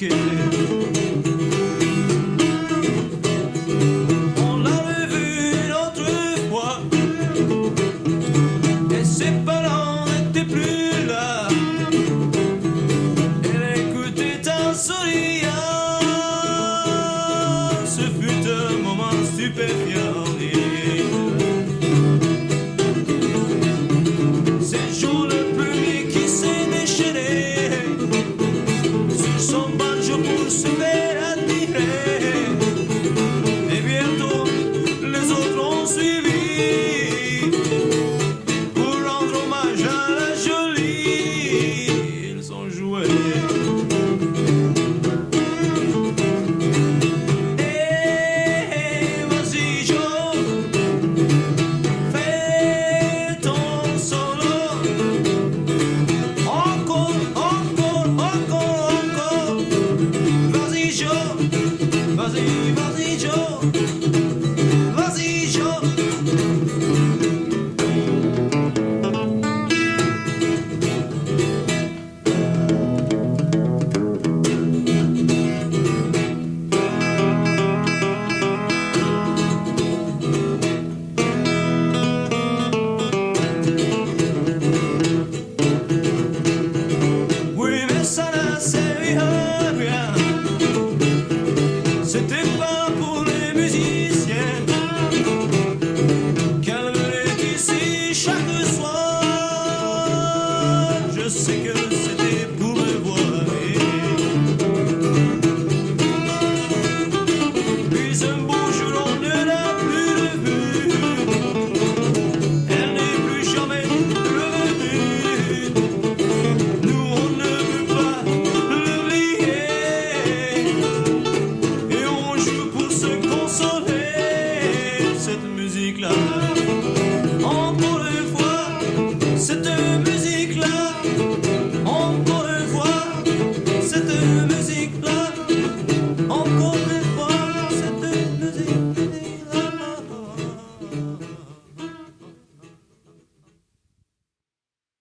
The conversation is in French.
On l'avait vu une autre fois, et ses parents n'étaient plus là. Elle écoutait un sourire, ce fut un moment stupéfiant.